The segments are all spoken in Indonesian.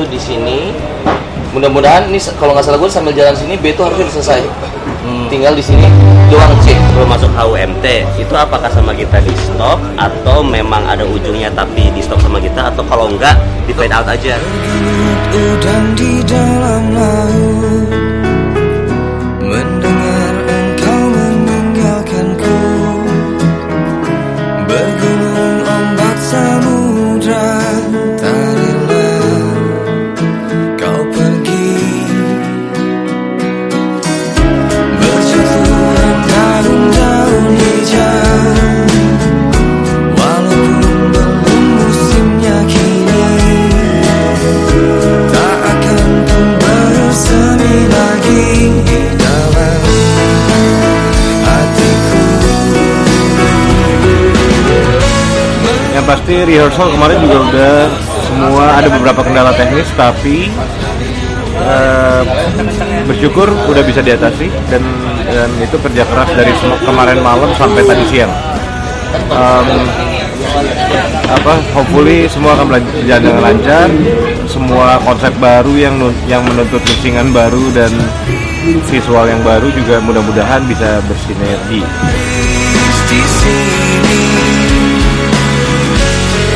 satu di sini. Mudah-mudahan ini kalau nggak salah gue sambil jalan sini B itu harusnya selesai. Tinggal di sini doang C. Kalau masuk HUMT itu apakah sama kita di stop atau memang ada ujungnya tapi di stop sama kita atau kalau enggak di fade out aja? Udang di dalam laut Mendengar engkau meninggalkanku Bergunung ombak samudra Yang pasti rehearsal kemarin juga udah semua ada beberapa kendala teknis tapi eh, bersyukur udah bisa diatasi dan dan itu kerja keras dari kemarin malam sampai tadi siang. Em, apa hopefully semua akan berjalan dengan lancar semua konsep baru yang yang menuntut mixingan baru dan visual yang baru juga mudah-mudahan bisa bersinergi.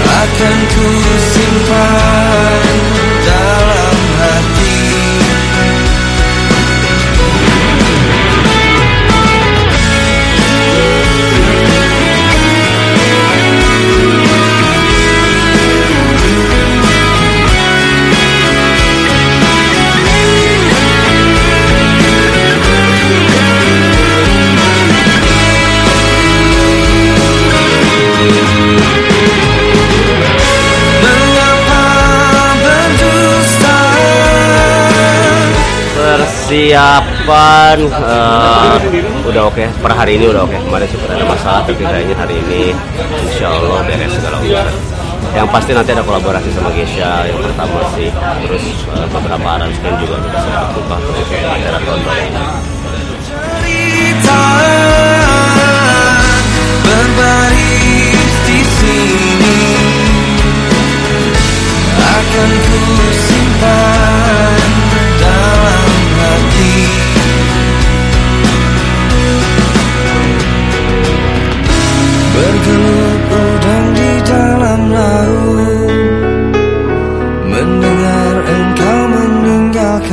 Akan ku simpan Persiapan eh, udah oke. Per hari ini udah oke. Kemarin sempat ada masalah tapi kayaknya hari ini insya Allah beres segala urusan. Yang pasti nanti ada kolaborasi sama Gesha yang pertama sih. Terus eh, beberapa aransemen juga udah sempat buka terus acara tonton cerita berbaris di sini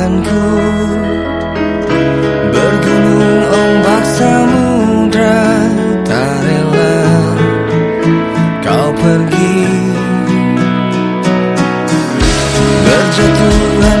akanku Bergunung ombak samudra Tak rela kau pergi. Berjatuhan